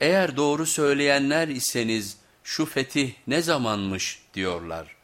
Eğer doğru söyleyenler iseniz şu fetih ne zamanmış diyorlar.